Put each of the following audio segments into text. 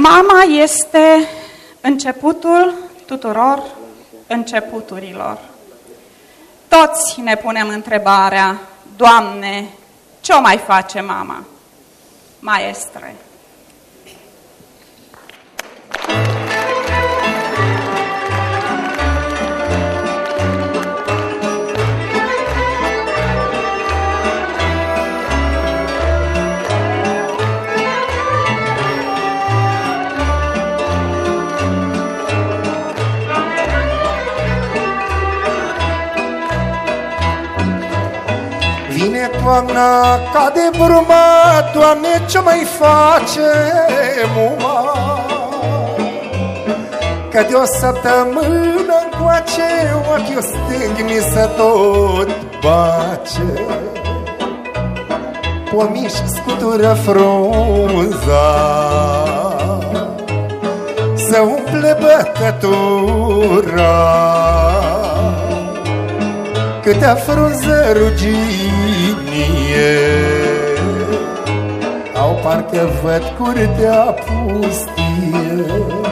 Mama este începutul tuturor începuturilor. Toți ne punem întrebarea, Doamne, ce o mai face mama? Maestre. Vine toamna ca de bruma, Doamne, ce mai face muma? Că de o săptămână încoace, Ochii stâng mi să tot bace. Pomiș scutură frunza, Să umple bătătura, Câtea frunză ruginie parcă văd curtea pustie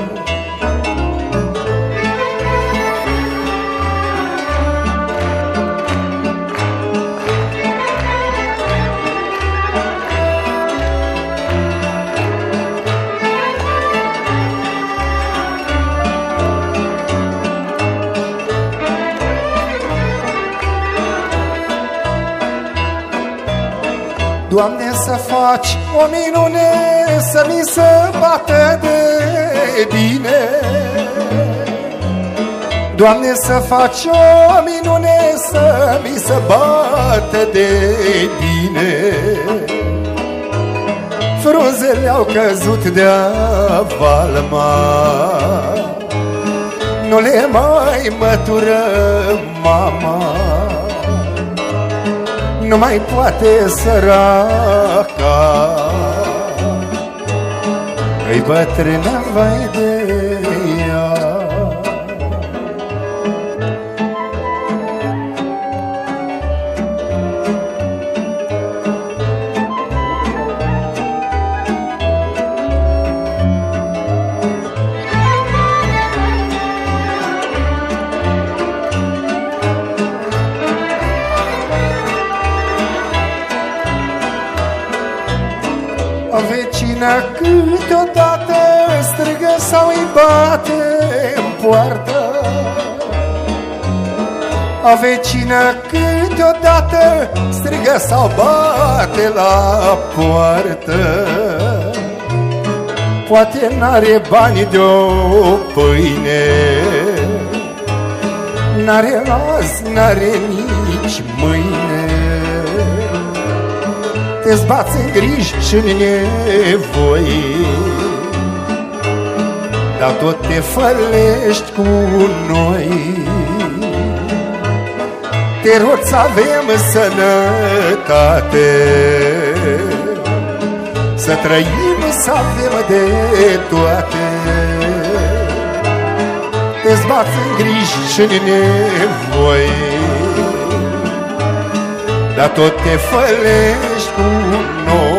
Doamne, să faci o minune Să mi se bată de bine. Doamne, să faci o minune Să mi se bată de bine. Frunzele au căzut de-a valma Nu le mai mătură mama nu mai poate săraca Îi bătrână vai de O vecină câteodată strigă sau îi bate în poartă. O vecină câteodată strigă sau bate la poartă. Poate n-are bani de o pâine N-are azi, n-are nici mâine te zbați în griji și în nevoi. Dar tot te fălești cu noi. Te rog să avem sănătate. Să trăim, să avem de toate. Te zbați în griji și în nevoi dar tot te fălești cu noi